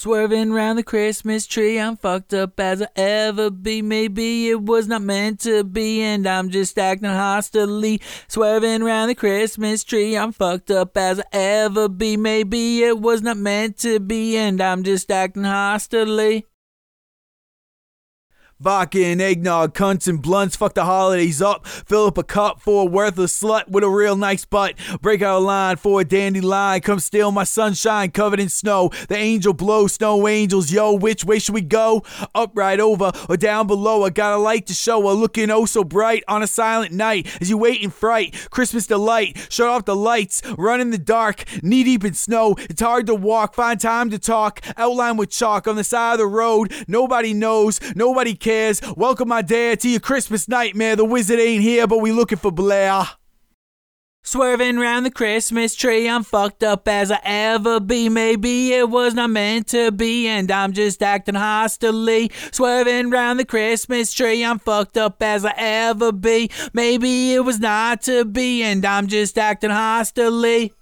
Swerving round the Christmas tree, I'm fucked up as I ever be. Maybe it was not meant to be, and I'm just acting hostilely. Swerving round the Christmas tree, I'm fucked up as I ever be. Maybe it was not meant to be, and I'm just acting hostilely. Vodka and eggnog, cunts and blunts, fuck the holidays up. Fill up a cup for a worthless slut with a real nice butt. Break out a line for a dandy line. Come steal my sunshine covered in snow. The angel blow, snow angels, yo. Which way should we go? Up, right over, or down below? I got a light to show, a looking oh so bright on a silent night. As you wait in fright, Christmas delight. Shut off the lights, run in the dark, knee deep in snow. It's hard to walk, find time to talk. Outline with chalk on the side of the road. Nobody knows, nobody cares. Welcome, my dad, to your Christmas nightmare. The wizard ain't here, but we looking for Blair. Swerving round the Christmas tree, I'm fucked up as I ever be. Maybe it was not meant to be, and I'm just acting hostilely. Swerving round the Christmas tree, I'm fucked up as I ever be. Maybe it was not to be, and I'm just acting hostilely.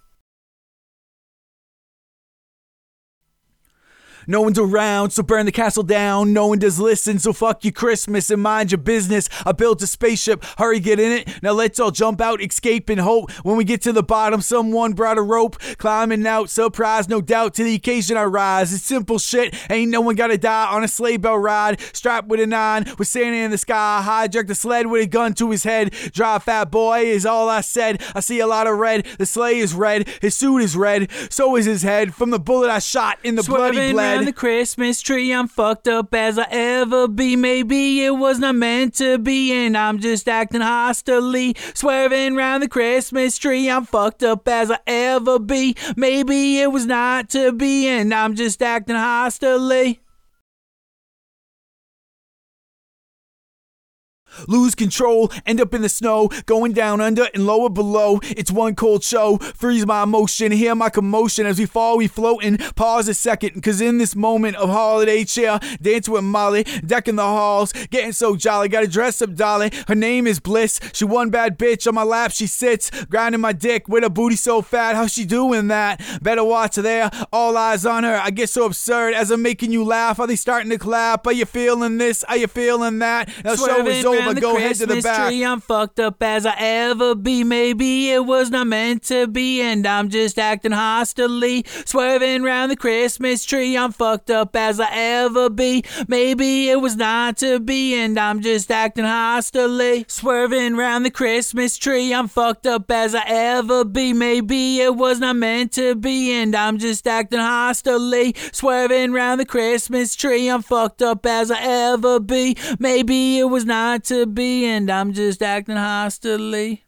No one's around, so burn the castle down. No one does listen, so fuck your Christmas and mind your business. I built a spaceship, hurry get in it. Now let's all jump out, escape and hope. When we get to the bottom, someone brought a rope. Climbing out, surprise, no doubt. To the occasion I rise. It's simple shit, ain't no one gotta die on a sleigh bell ride. Strapped with a nine, with Santa in the sky. Hijacked the sled with a gun to his head. Drive fat boy is all I said. I see a lot of red. The sleigh is red, his suit is red. So is his head from the bullet I shot in the bloody Swerving bled. Round the Christmas tree, I'm fucked up as I ever be. Maybe it was not meant to be, and I'm just acting hostilely. Swerving round the Christmas tree, I'm fucked up as I ever be. Maybe it was not to be, and I'm just acting hostilely. Lose control, end up in the snow, going down under and lower below. It's one cold show. Freeze my emotion, hear my commotion as we fall, we floating. Pause a second, cause in this moment of holiday cheer, dance with Molly, decking the halls, getting so jolly. Gotta dress up, dolly. Her name is Bliss. She one bad bitch on my lap. She sits, grinding my dick with a booty so fat. How she doing that? Better watch her there. All eyes on her. I get so absurd as I'm making you laugh. Are they starting to clap? Are you feeling this? Are you feeling that? Now show is over. Round the Go head to the Christmas back. Tree, I'm fucked up as I ever be. Maybe it was not meant to be, and I'm just acting hostilely. Swerving round the Christmas tree, I'm fucked up as I ever be. Maybe it was not to be, and I'm just acting hostilely. Swerving round the Christmas tree, I'm fucked up as I ever be. Maybe it was not meant to be, and I'm just acting hostilely. Swerving round the Christmas tree, I'm fucked up as I ever be. Maybe it was not to be, and I'm just acting hostilely.